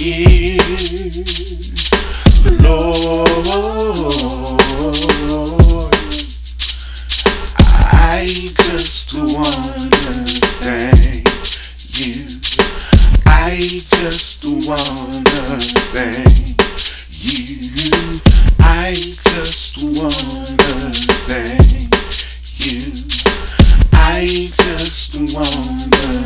Lord. I just wanna thank you. I just wanna thank you. I just wanna thank you. I just wanna